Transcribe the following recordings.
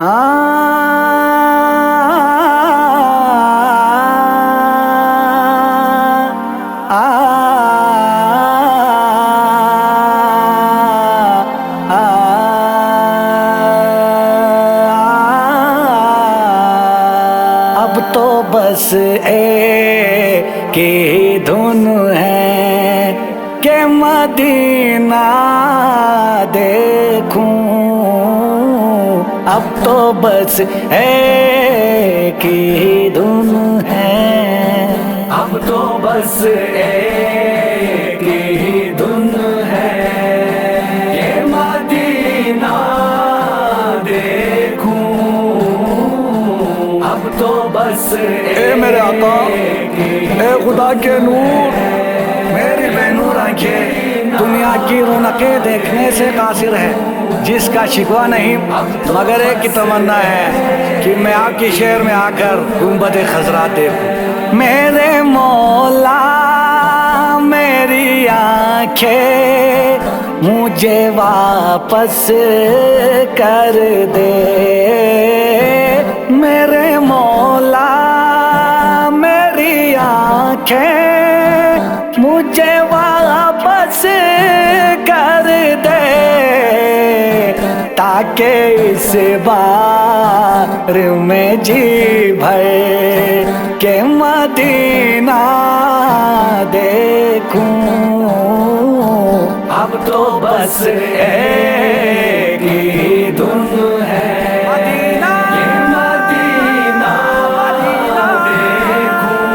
اب تو بس اے کی دھن ہے کہ مدینہ دیکھوں اب تو بس اے کی دھن ہے۔ اب تو بس اے کی دھن ہے۔ کہ مدینہ دیکھوں۔ اب تو بس اے میرے آقا اے خدا کے نور۔ میری بے نور آنکھیں دنیا کی رونقیں دیکھنے سے قاصر ہے۔ جس کا شکوہ نہیں، مگر ایک کی تمنا ہے کہ میں آپ کی شہر میں آ کر گنبد خزرات دیکھوں۔ میرے مولا، میری آنکھیں مجھے واپس کر دے۔ میرے مولا، میری آنکھیں مجھے واپس کر دے۔ تاکہ اس بار میں جی بھر کے مدینہ دیکھوں اب تو بس ایک ہی دن ہے مدینہ مدینہ دیکھوں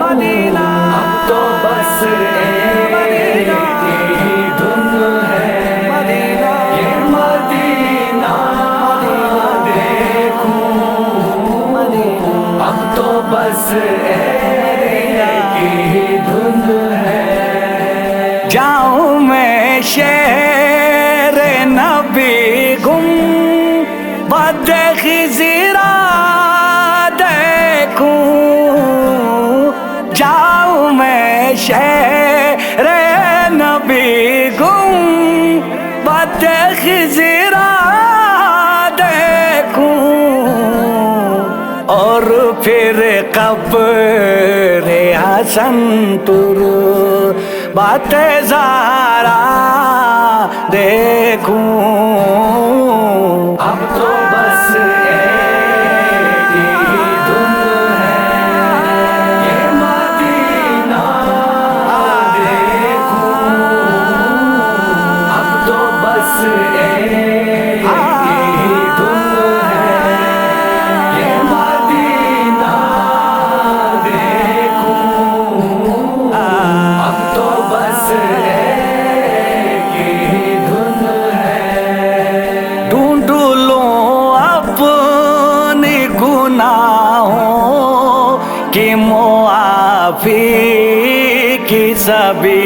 مدینہ اب تو بس جاؤں میں شیر نبی گم، بد خزیرہ دیکھوں۔ جاؤں میں شیر نبی گم، بد خزیرہ قبر حسن تر بات زارا دیکھوں۔ اب تو بس ایک دیکھوں۔ اب تو بس معافی کی سبھی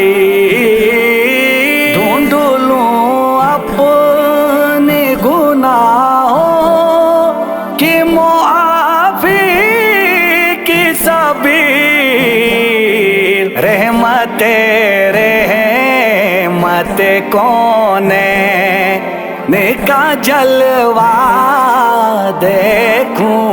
ڈھونڈ لوں اپنی گناہوں کی معافی کی سبھی رحمت رحمت کون نکا جلوہ دیکھوں؟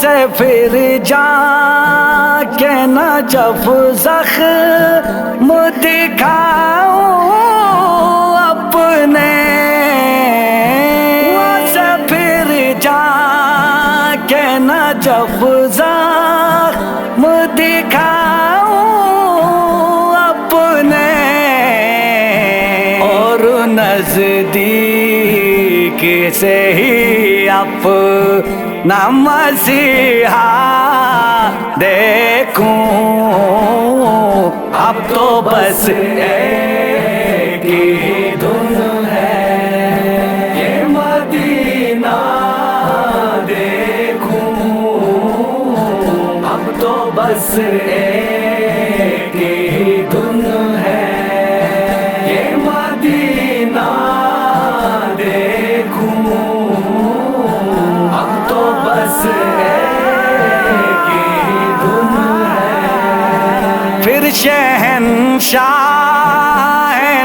سے پھر جا کے نہ جب زخم دکھاؤں اپنے سے پھر جا کے نہ جب زخم دکھاؤں اپنے۔ اور نزدیک سے ہی نہ مسیحا دیکھوں، اب تو بس ایک ہی دن ہے۔ یہ مدینہ دیکھوں، اب تو بس پھر شہنشاہ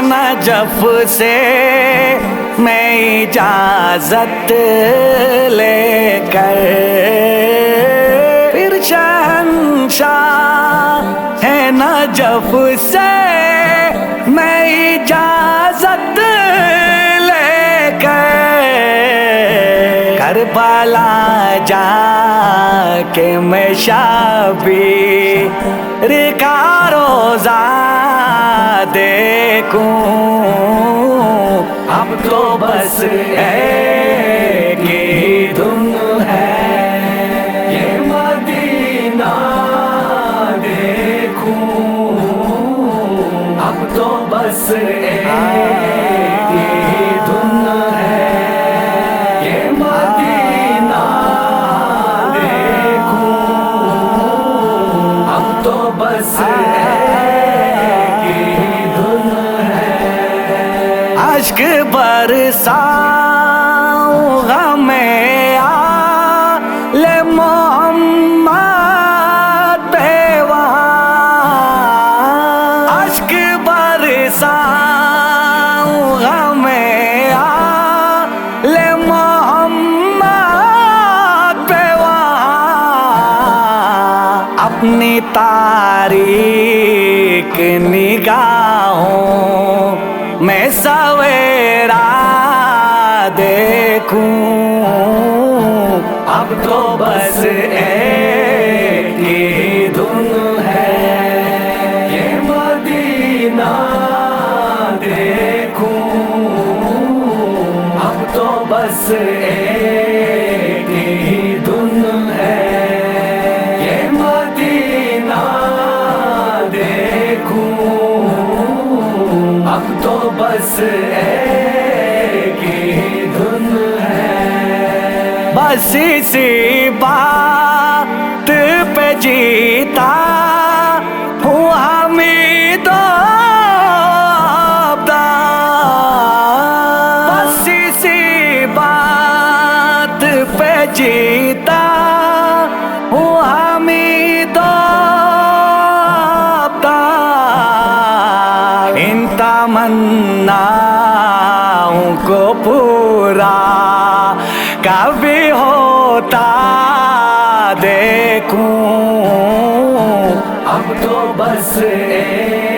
نجف سے میں اجازت لے کر پھر شہنشاہ ہے نجف سے میں اجازت لے کر کربلا کہ میں شابی رکا روزہ دیکھوں۔ اب تو بس ہے اشک برسا ہمیں آل محمد پیوا اشک برسا ہمیں آل محمد پیوا اپنی تاریخ نگاہوں دیکھوں۔ اب تو بس ایک ہی دن ہے۔ یہ مدینہ دیکھوں۔ اب تو بس ایک ہی دن ہے۔ یہ مدینہ دیکھوں۔ اب تو بس ایک بس اسی بات پہ جیتا ہوں حمید و آبدار بس بات پہ جیتا ہوں حمید و آبدار ان تمناؤں کو پورا کبھی ہوتا دیکھوں۔ اب تو بس ایک